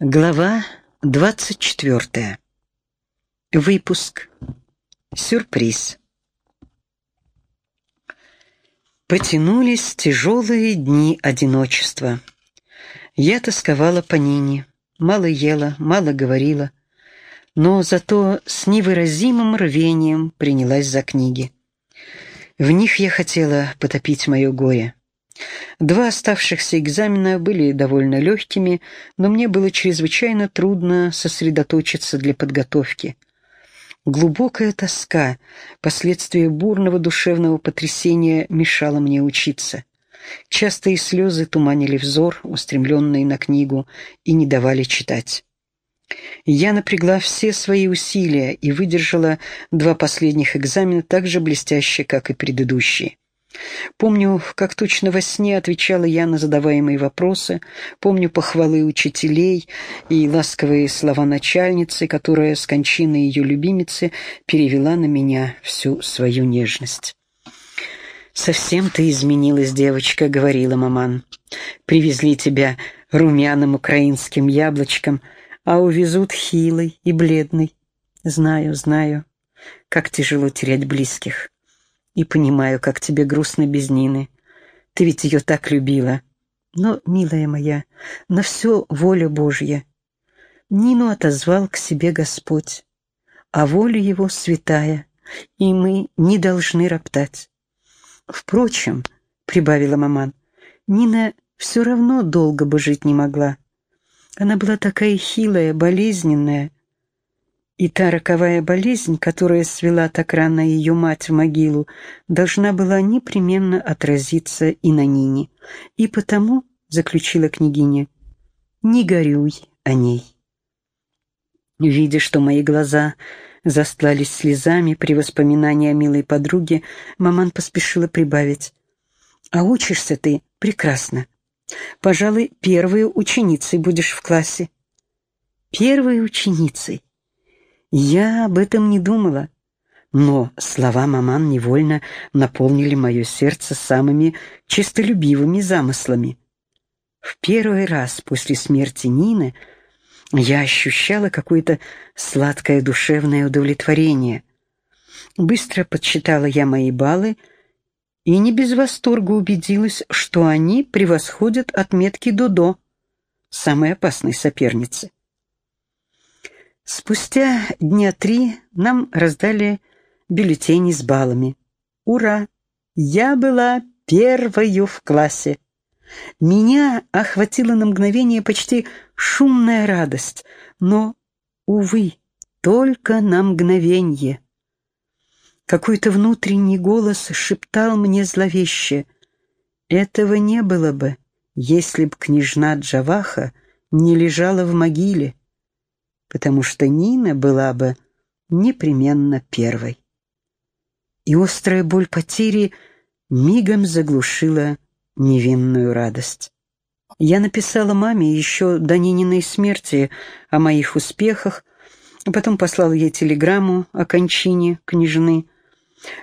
Глава 24. Выпуск. Сюрприз. Потянулись тяжелые дни одиночества. Я тосковала по Нине, мало ела, мало говорила, но зато с невыразимым рвением принялась за книги. В них я хотела потопить мое горе. Два оставшихся экзамена были довольно легкими, но мне было чрезвычайно трудно сосредоточиться для подготовки. Глубокая тоска, последствия бурного душевного потрясения мешала мне учиться. Частые слезы туманили взор, устремленный на книгу, и не давали читать. Я напрягла все свои усилия и выдержала два последних экзамена так же блестяще, как и предыдущие. Помню, как точно во сне отвечала я на задаваемые вопросы, помню похвалы учителей и ласковые слова начальницы, которая с кончиной ее любимицы перевела на меня всю свою нежность. «Совсем ты изменилась, девочка», — говорила маман. «Привезли тебя румяным украинским яблочком, а увезут хилой и бледной. Знаю, знаю, как тяжело терять близких» и понимаю, как тебе грустно без Нины. Ты ведь ее так любила. Но, милая моя, на все воля Божья. Нину отозвал к себе Господь, а воля его святая, и мы не должны роптать. Впрочем, — прибавила маман, — Нина все равно долго бы жить не могла. Она была такая хилая, болезненная, и та роковая болезнь, которая свела так рано ее мать в могилу, должна была непременно отразиться и на Нине. И потому, — заключила княгиня, — не горюй о ней. Видя, что мои глаза застлались слезами при воспоминании о милой подруге, маман поспешила прибавить. «А учишься ты прекрасно. Пожалуй, первой ученицей будешь в классе». «Первой ученицей?» Я об этом не думала, но слова маман невольно наполнили мое сердце самыми честолюбивыми замыслами. В первый раз после смерти Нины я ощущала какое-то сладкое душевное удовлетворение. Быстро подсчитала я мои баллы и не без восторга убедилась, что они превосходят отметки Додо, самой опасной соперницы. Спустя дня три нам раздали бюллетени с баллами. Ура! Я была первою в классе. Меня охватила на мгновение почти шумная радость, но, увы, только на мгновенье. Какой-то внутренний голос шептал мне зловеще. Этого не было бы, если б княжна Джаваха не лежала в могиле потому что Нина была бы непременно первой. И острая боль потери мигом заглушила невинную радость. Я написала маме еще до Нининой смерти о моих успехах, а потом послала ей телеграмму о кончине княжны,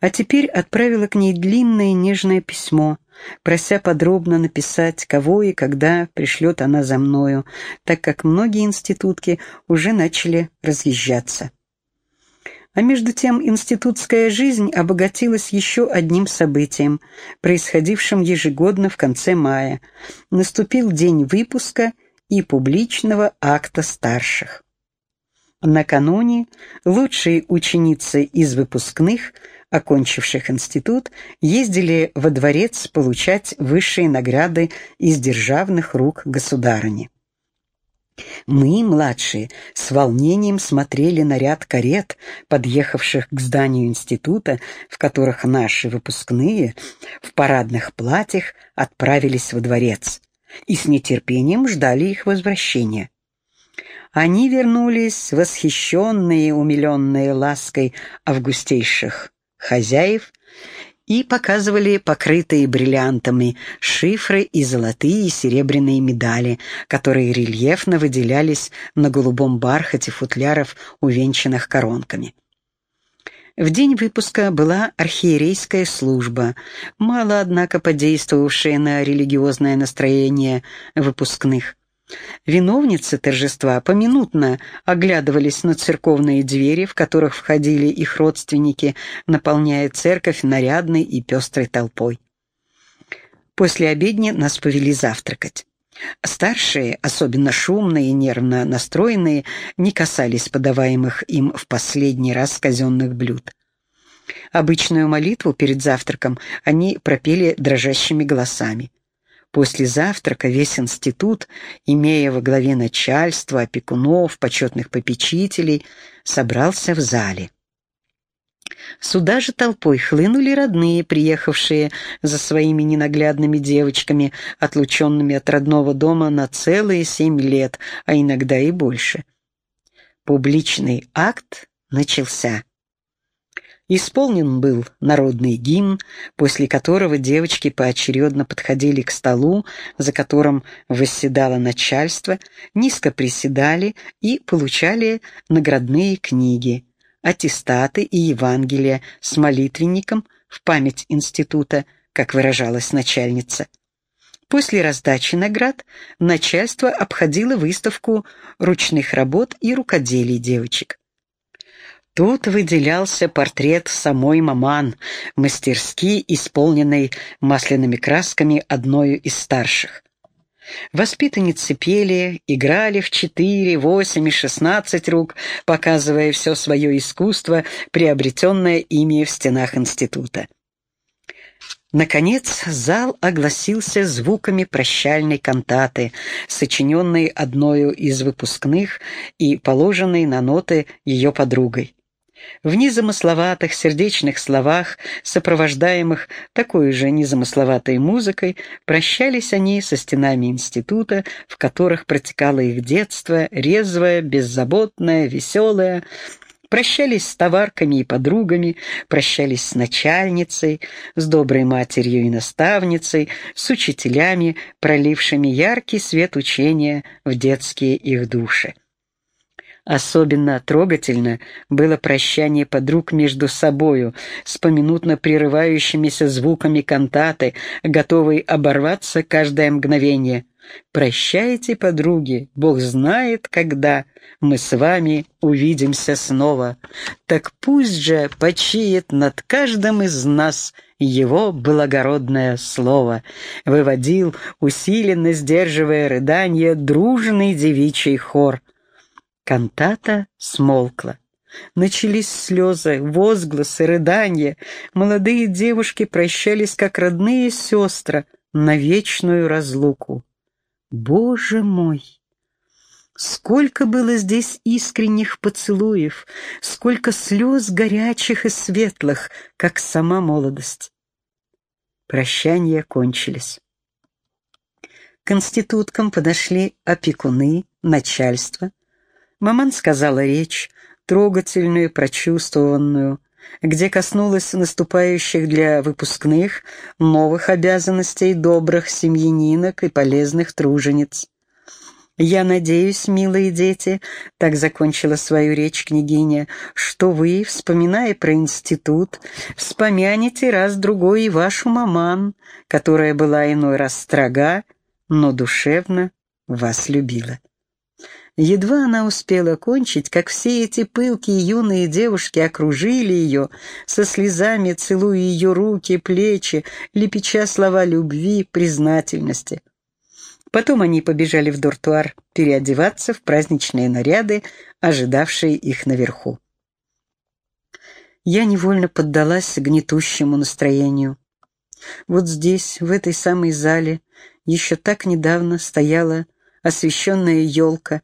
а теперь отправила к ней длинное нежное письмо, прося подробно написать, кого и когда пришлет она за мною, так как многие институтки уже начали разъезжаться. А между тем институтская жизнь обогатилась еще одним событием, происходившим ежегодно в конце мая. Наступил день выпуска и публичного акта старших. Накануне лучшие ученицы из выпускных – окончивших институт, ездили во дворец получать высшие награды из державных рук государыни. Мы, младшие, с волнением смотрели на ряд карет, подъехавших к зданию института, в которых наши выпускные в парадных платьях отправились во дворец, и с нетерпением ждали их возвращения. Они вернулись, восхищенные, умиленные лаской августейших хозяев и показывали покрытые бриллиантами шифры и золотые и серебряные медали, которые рельефно выделялись на голубом бархате футляров, увенчанных коронками. В день выпуска была архиерейская служба, мало, однако, подействовавшая на религиозное настроение выпускных. Виновницы торжества поминутно оглядывались на церковные двери, в которых входили их родственники, наполняя церковь нарядной и пестрой толпой. После обедни нас повели завтракать. Старшие, особенно шумные и нервно настроенные, не касались подаваемых им в последний раз казенных блюд. Обычную молитву перед завтраком они пропели дрожащими голосами. После завтрака весь институт, имея во главе начальство, опекунов, почетных попечителей, собрался в зале. Сюда же толпой хлынули родные, приехавшие за своими ненаглядными девочками, отлученными от родного дома на целые семь лет, а иногда и больше. Публичный акт начался. Исполнен был народный гимн, после которого девочки поочередно подходили к столу, за которым восседало начальство, низко приседали и получали наградные книги, аттестаты и Евангелия с молитвенником в память института, как выражалась начальница. После раздачи наград начальство обходило выставку ручных работ и рукоделий девочек. Тут выделялся портрет самой Маман, мастерски исполненный масляными красками одною из старших. Воспитанницы пели, играли в четыре, восемь и шестнадцать рук, показывая все свое искусство, приобретенное ими в стенах института. Наконец зал огласился звуками прощальной кантаты, сочиненной одною из выпускных и положенной на ноты ее подругой. В незамысловатых сердечных словах, сопровождаемых такой же незамысловатой музыкой, прощались они со стенами института, в которых протекало их детство, резвое, беззаботное, веселое, прощались с товарками и подругами, прощались с начальницей, с доброй матерью и наставницей, с учителями, пролившими яркий свет учения в детские их души. Особенно трогательно было прощание подруг между собою, с поминутно прерывающимися звуками кантаты, готовой оборваться каждое мгновение. «Прощайте, подруги, Бог знает, когда мы с вами увидимся снова. Так пусть же почиет над каждым из нас его благородное слово», выводил, усиленно сдерживая рыдание, дружный девичий хор. Кантата смолкла. Начались слезы, возгласы, рыдания. Молодые девушки прощались, как родные сестры, на вечную разлуку. Боже мой! Сколько было здесь искренних поцелуев, сколько слез горячих и светлых, как сама молодость. Прощания кончились. К институткам подошли опекуны, начальство, Маман сказала речь, трогательную, прочувствованную, где коснулась наступающих для выпускных новых обязанностей добрых семьянинок и полезных тружениц. «Я надеюсь, милые дети», — так закончила свою речь княгиня, «что вы, вспоминая про институт, вспомянете раз-другой и вашу маман, которая была иной раз строга, но душевно вас любила». Едва она успела кончить, как все эти пылкие юные девушки окружили ее, со слезами целуя ее руки, плечи, лепеча слова любви, признательности. Потом они побежали в дуртуар переодеваться в праздничные наряды, ожидавшие их наверху. Я невольно поддалась гнетущему настроению. Вот здесь, в этой самой зале, еще так недавно стояла освещенная елка,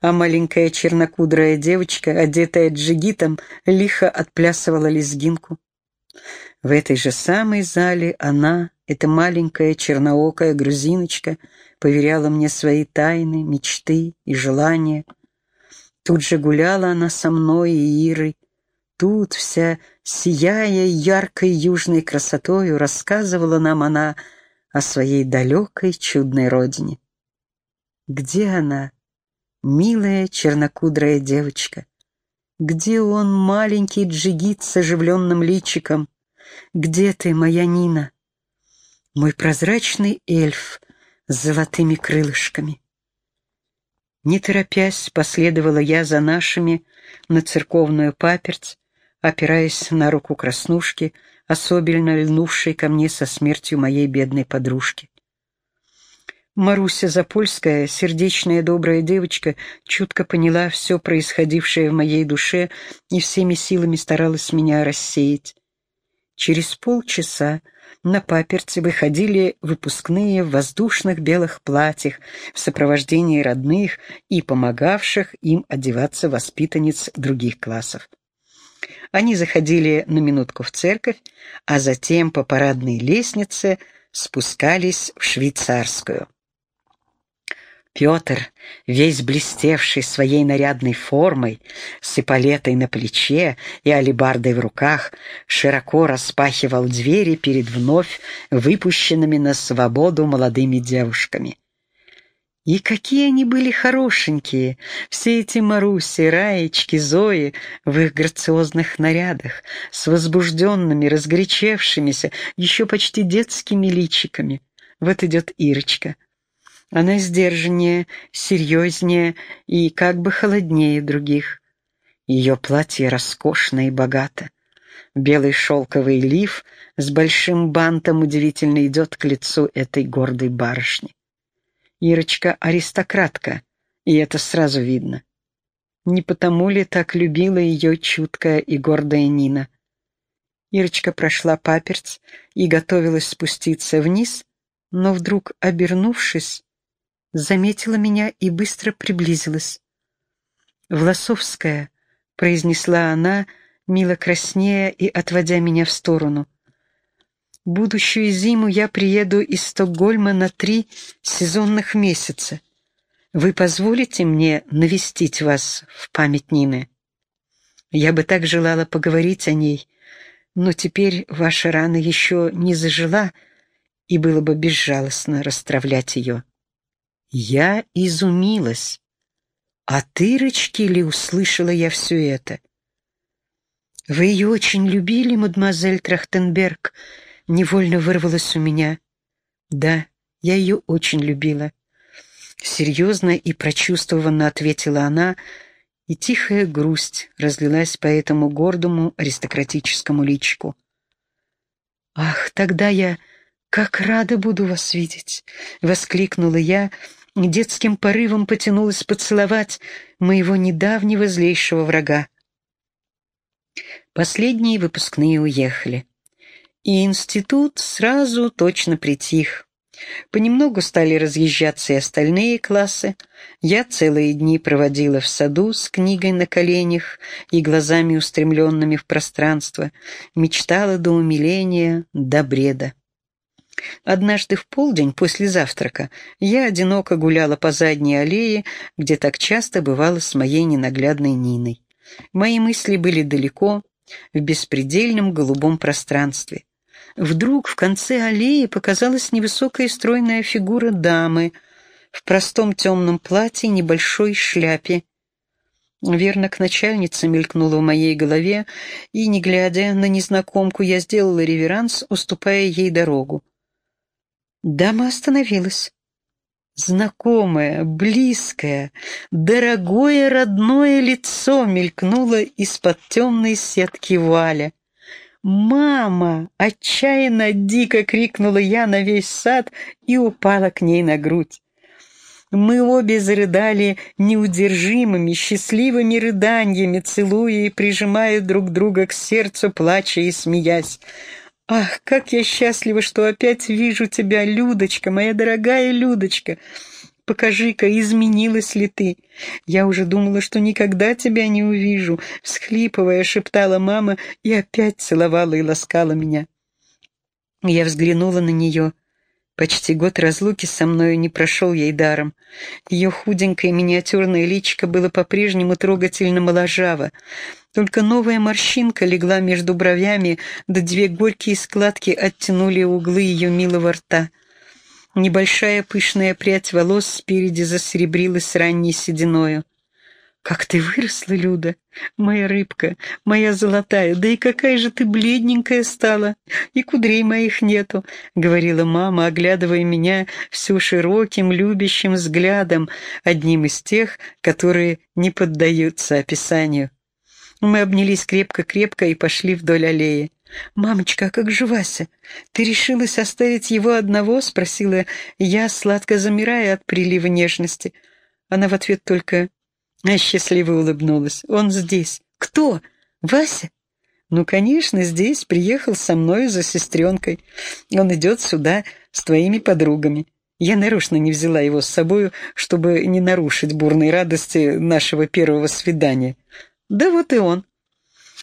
а маленькая чернокудрая девочка, одетая джигитом, лихо отплясывала лезгинку. В этой же самой зале она, эта маленькая черноокая грузиночка, поверяла мне свои тайны, мечты и желания. Тут же гуляла она со мной и Ирой. Тут вся, сияя яркой южной красотою, рассказывала нам она о своей далекой чудной родине. Где она, Милая чернокудрая девочка. Где он, маленький джигит с оживленным личиком? Где ты, моя Нина? Мой прозрачный эльф с золотыми крылышками. Не торопясь, последовала я за нашими на церковную паперть, опираясь на руку краснушки, особенно льнувшей ко мне со смертью моей бедной подружки. Маруся Запольская, сердечная добрая девочка, чутко поняла все происходившее в моей душе и всеми силами старалась меня рассеять. Через полчаса на паперти выходили выпускные в воздушных белых платьях в сопровождении родных и помогавших им одеваться воспитанниц других классов. Они заходили на минутку в церковь, а затем по парадной лестнице спускались в швейцарскую. Петр, весь блестевший своей нарядной формой, с эполетой на плече и алебардой в руках, широко распахивал двери перед вновь выпущенными на свободу молодыми девушками. И какие они были хорошенькие, все эти Маруси, Раечки, Зои в их грациозных нарядах, с возбужденными, разгорячевшимися, еще почти детскими личиками. Вот идет Ирочка. Она сдержаннее, серьезнее и как бы холоднее других. Ее платье роскошно и богато. Белый шелковый лиф с большим бантом удивительно идет к лицу этой гордой барышни. Ирочка аристократка, и это сразу видно. Не потому ли так любила ее чуткая и гордая Нина? Ирочка прошла паперть и готовилась спуститься вниз, но вдруг, обернувшись, заметила меня и быстро приблизилась. «Власовская», — произнесла она, мило краснея и отводя меня в сторону. Будущую зиму я приеду из Стокгольма на три сезонных месяца. Вы позволите мне навестить вас в память Нины? Я бы так желала поговорить о ней, но теперь ваша рана еще не зажила, и было бы безжалостно расстравлять ее. Я изумилась. От Ирочки ли услышала я все это? Вы ее очень любили, мадемуазель Трахтенберг, невольно вырвалось у меня. Да, я ее очень любила. Серьезно и прочувствованно ответила она, и тихая грусть разлилась по этому гордому аристократическому личику. «Ах, тогда я как рада буду вас видеть!» — воскликнула я, детским порывом потянулась поцеловать моего недавнего злейшего врага. Последние выпускные уехали и институт сразу точно притих. Понемногу стали разъезжаться и остальные классы. Я целые дни проводила в саду с книгой на коленях и глазами устремленными в пространство, мечтала до умиления, до бреда. Однажды в полдень после завтрака я одиноко гуляла по задней аллее, где так часто бывала с моей ненаглядной Ниной. Мои мысли были далеко, в беспредельном голубом пространстве. Вдруг в конце аллеи показалась невысокая стройная фигура дамы в простом темном платье и небольшой шляпе. Верно, к начальнице мелькнула в моей голове, и, не глядя на незнакомку, я сделала реверанс, уступая ей дорогу. Дама остановилась. Знакомое, близкое, дорогое родное лицо мелькнуло из-под темной сетки Валя. «Мама!» — отчаянно дико крикнула я на весь сад и упала к ней на грудь. Мы обе зарыдали неудержимыми, счастливыми рыданиями, целуя и прижимая друг друга к сердцу, плача и смеясь. «Ах, как я счастлива, что опять вижу тебя, Людочка, моя дорогая Людочка!» Покажи-ка, изменилась ли ты? Я уже думала, что никогда тебя не увижу, всхлипывая, шептала мама и опять целовала и ласкала меня. Я взглянула на нее. Почти год разлуки со мною не прошел ей даром. Ее худенькое миниатюрное личико было по-прежнему трогательно моложаво. Только новая морщинка легла между бровями, да две горькие складки оттянули углы ее милого рта — Небольшая пышная прядь волос спереди засеребрилась ранней сединою. «Как ты выросла, Люда, моя рыбка, моя золотая, да и какая же ты бледненькая стала, и кудрей моих нету», — говорила мама, оглядывая меня всю широким, любящим взглядом, одним из тех, которые не поддаются описанию. Мы обнялись крепко-крепко и пошли вдоль аллеи. «Мамочка, а как же Вася? Ты решилась оставить его одного?» — спросила я, сладко замирая от прилива нежности. Она в ответ только а счастливо улыбнулась. «Он здесь». «Кто? Вася?» «Ну, конечно, здесь. Приехал со мной за сестренкой. Он идет сюда с твоими подругами. Я нарочно не взяла его с собою, чтобы не нарушить бурной радости нашего первого свидания. Да вот и он».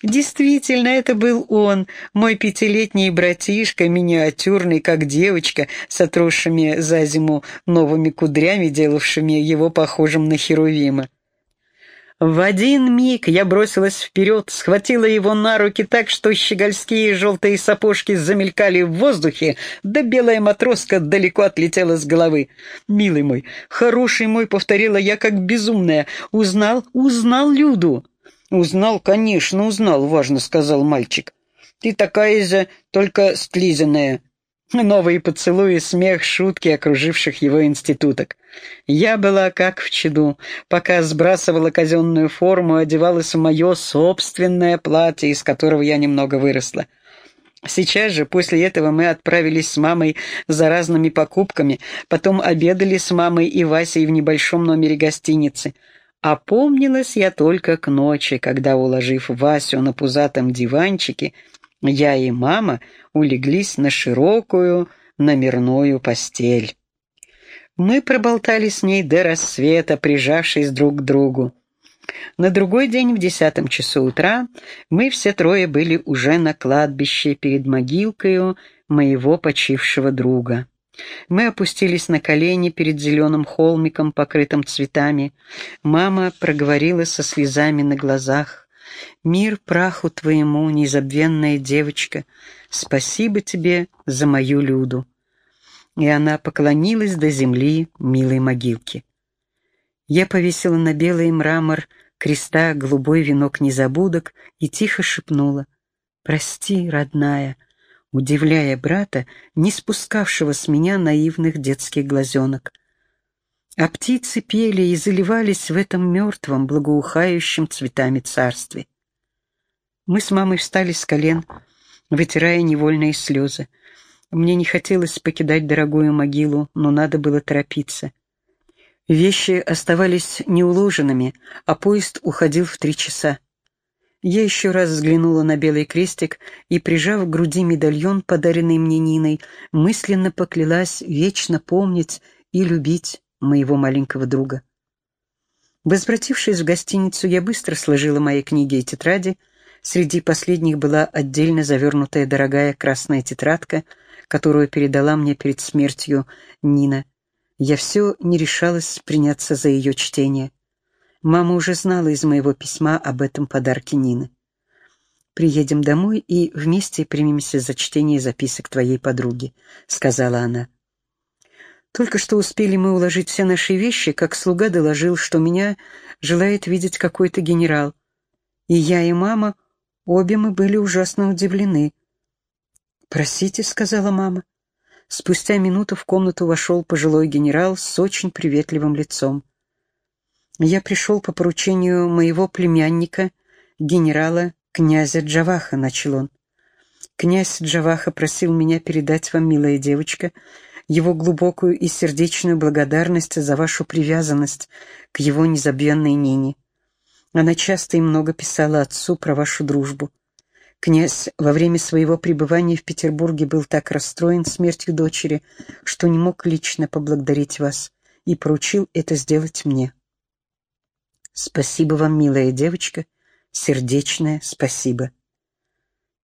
Действительно, это был он, мой пятилетний братишка, миниатюрный, как девочка, с отросшими за зиму новыми кудрями, делавшими его похожим на Херувима. В один миг я бросилась вперед, схватила его на руки так, что щегольские желтые сапожки замелькали в воздухе, да белая матроска далеко отлетела с головы. «Милый мой, хороший мой», — повторила я как безумная, — «узнал, узнал Люду». «Узнал, конечно, узнал», — важно сказал мальчик. «Ты такая же, только стлизанная». Новые поцелуи, смех, шутки окруживших его институток. Я была как в чаду, пока сбрасывала казенную форму, одевалась в мое собственное платье, из которого я немного выросла. Сейчас же, после этого, мы отправились с мамой за разными покупками, потом обедали с мамой и Васей в небольшом номере гостиницы. Опомнилась я только к ночи, когда, уложив Васю на пузатом диванчике, я и мама улеглись на широкую номерную постель. Мы проболтали с ней до рассвета, прижавшись друг к другу. На другой день в десятом часу утра мы все трое были уже на кладбище перед могилкою моего почившего друга. Мы опустились на колени перед зеленым холмиком, покрытым цветами. Мама проговорила со слезами на глазах. Мир праху твоему, незабвенная девочка, спасибо тебе за мою Люду. И она поклонилась до земли милой могилки. Я повесила на белый мрамор креста голубой венок незабудок и тихо шепнула «Прости, родная», удивляя брата, не спускавшего с меня наивных детских глазенок. А птицы пели и заливались в этом мертвом, благоухающем цветами царстве. Мы с мамой встали с колен, вытирая невольные слезы. Мне не хотелось покидать дорогую могилу, но надо было торопиться. Вещи оставались неуложенными, а поезд уходил в три часа. Я еще раз взглянула на белый крестик и, прижав к груди медальон, подаренный мне Ниной, мысленно поклялась вечно помнить и любить моего маленького друга. Возвратившись в гостиницу, я быстро сложила мои книги и тетради, Среди последних была отдельно завернутая дорогая красная тетрадка, которую передала мне перед смертью Нина. Я все не решалась приняться за ее чтение. Мама уже знала из моего письма об этом подарке Нины. «Приедем домой и вместе примемся за чтение записок твоей подруги», — сказала она. Только что успели мы уложить все наши вещи, как слуга доложил, что меня желает видеть какой-то генерал. И я, и мама Обе мы были ужасно удивлены. «Простите», — сказала мама. Спустя минуту в комнату вошел пожилой генерал с очень приветливым лицом. «Я пришел по поручению моего племянника, генерала князя Джаваха», — начал он. «Князь Джаваха просил меня передать вам, милая девочка, его глубокую и сердечную благодарность за вашу привязанность к его незабвенной Нине. Она часто и много писала отцу про вашу дружбу. Князь во время своего пребывания в Петербурге был так расстроен смертью дочери, что не мог лично поблагодарить вас и поручил это сделать мне. Спасибо вам, милая девочка, сердечное спасибо.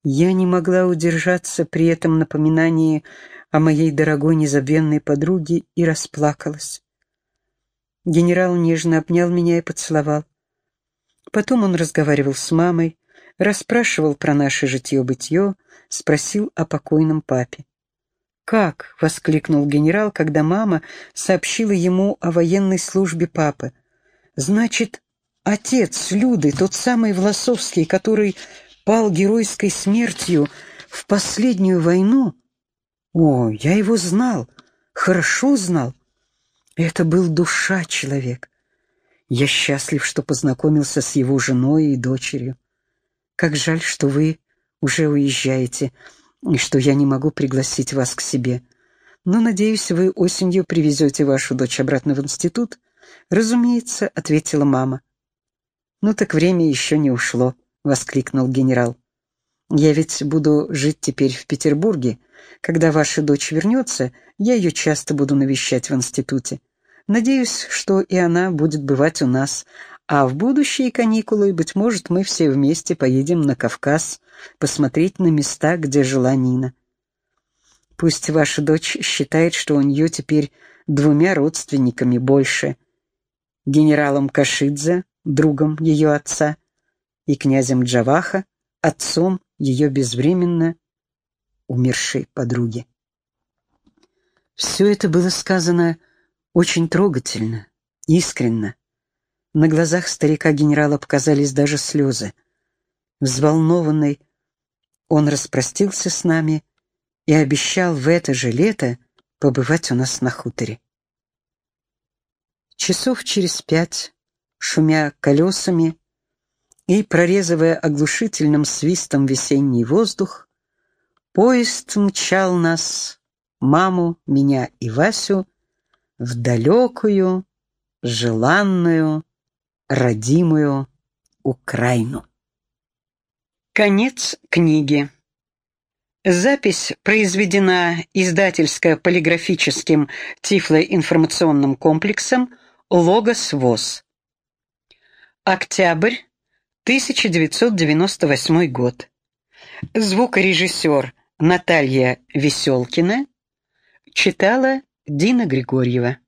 Я не могла удержаться при этом напоминании о моей дорогой незабвенной подруге и расплакалась. Генерал нежно обнял меня и поцеловал. Потом он разговаривал с мамой, расспрашивал про наше житье-бытье, спросил о покойном папе. «Как?» — воскликнул генерал, когда мама сообщила ему о военной службе папы. «Значит, отец Люды, тот самый Власовский, который пал геройской смертью в последнюю войну? О, я его знал, хорошо знал. Это был душа человек. Я счастлив, что познакомился с его женой и дочерью. Как жаль, что вы уже уезжаете, и что я не могу пригласить вас к себе. Но, надеюсь, вы осенью привезете вашу дочь обратно в институт. Разумеется, ответила мама. Ну так время еще не ушло, воскликнул генерал. Я ведь буду жить теперь в Петербурге. Когда ваша дочь вернется, я ее часто буду навещать в институте. Надеюсь, что и она будет бывать у нас, а в будущие каникулы, быть может, мы все вместе поедем на Кавказ, посмотреть на места, где жила Нина. Пусть ваша дочь считает, что у нее теперь двумя родственниками больше. Генералом Кашидзе, другом ее отца, и князем Джаваха, отцом ее безвременно умершей подруги. Все это было сказано очень трогательно, искренно. На глазах старика-генерала показались даже слезы. Взволнованный, он распростился с нами и обещал в это же лето побывать у нас на хуторе. Часов через пять, шумя колесами и прорезывая оглушительным свистом весенний воздух, поезд мчал нас, маму, меня и Васю, в далекую, желанную, родимую Украину. Конец книги. Запись произведена издательско-полиграфическим тифлоинформационным комплексом «Логос ВОЗ». Октябрь 1998 год. Звукорежиссер Наталья Веселкина читала Дина Григорьева.